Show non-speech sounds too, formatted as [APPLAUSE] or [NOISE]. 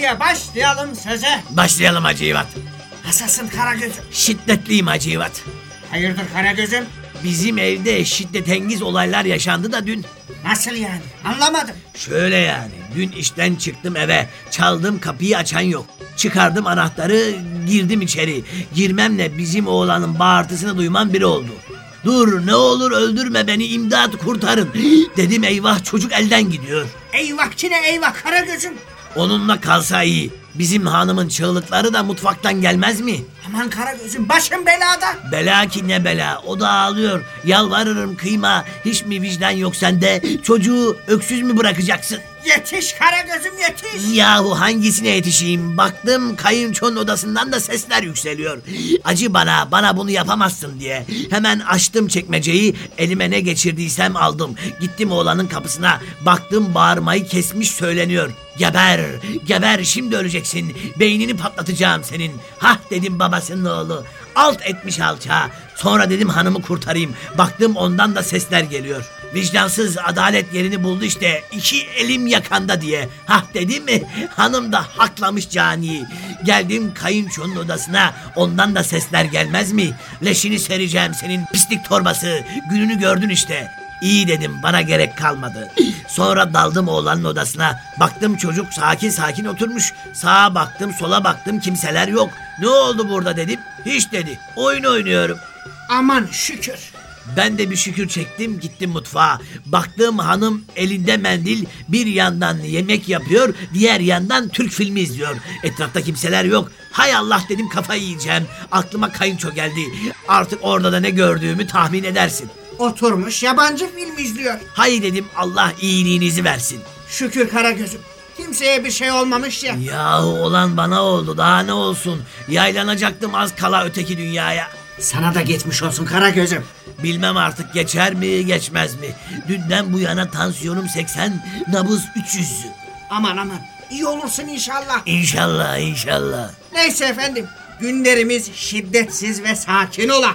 Diye başlayalım söze. Başlayalım Hacivat. Nasılsın Karagöz'üm? Şiddetliyim Hacivat. Hayırdır Karagöz'üm? Bizim evde şiddetengiz olaylar yaşandı da dün. Nasıl yani? Anlamadım. Şöyle yani. Dün işten çıktım eve. Çaldım kapıyı açan yok. Çıkardım anahtarı girdim içeri. Girmemle bizim oğlanın bağırtısını duymam biri oldu. Dur ne olur öldürme beni imdat kurtarın. [GASPS] Dedim eyvah çocuk elden gidiyor. Eyvah kine eyvah Karagöz'üm. Onunla kalsa iyi. Bizim hanımın çığlıkları da mutfaktan gelmez mi? Aman Karagöz'üm başım belada. Bela ki ne bela. O da ağlıyor. Yalvarırım kıyma. Hiç mi vicdan yok sende? Çocuğu öksüz mü bırakacaksın? Yetiş Karagöz'üm yetiş. Yahu hangisine yetişeyim? Baktım kayınçonun odasından da sesler yükseliyor. Acı bana, bana bunu yapamazsın diye. Hemen açtım çekmeceyi, elime ne geçirdiysem aldım. Gittim oğlanın kapısına, baktım bağırmayı kesmiş söyleniyor. Geber, geber şimdi öleceksin. Beynini patlatacağım senin. Hah dedim babasının oğlu. Alt etmiş alçağı. Sonra dedim hanımı kurtarayım. Baktım ondan da sesler geliyor. Vicdansız adalet yerini buldu işte. İki elim yakanda diye. Hah dedim mi? [LAUGHS] Hanım da haklamış caniyi. Geldim kayınçonun odasına. Ondan da sesler gelmez mi? Leşini sereceğim senin pislik torbası. Gününü gördün işte. İyi dedim bana gerek kalmadı. Sonra daldım oğlanın odasına. Baktım çocuk sakin sakin oturmuş. Sağa baktım sola baktım kimseler yok. Ne oldu burada dedim. Hiç dedi. Oyun oynuyorum. Aman şükür. Ben de bir şükür çektim gittim mutfağa. Baktığım hanım elinde mendil bir yandan yemek yapıyor diğer yandan Türk filmi izliyor. Etrafta kimseler yok. Hay Allah dedim kafayı yiyeceğim. Aklıma kayınço geldi. Artık orada da ne gördüğümü tahmin edersin. Oturmuş yabancı film izliyor. Hay dedim Allah iyiliğinizi versin. Şükür Karagöz'üm. Kimseye bir şey olmamış ya. Yahu olan bana oldu daha ne olsun. Yaylanacaktım az kala öteki dünyaya. Sana da geçmiş olsun Karagöz'üm. Bilmem artık geçer mi geçmez mi. Dünden bu yana tansiyonum 80, nabız 300. Aman aman. İyi olursun inşallah. İnşallah inşallah. Neyse efendim. Günlerimiz şiddetsiz ve sakin ola.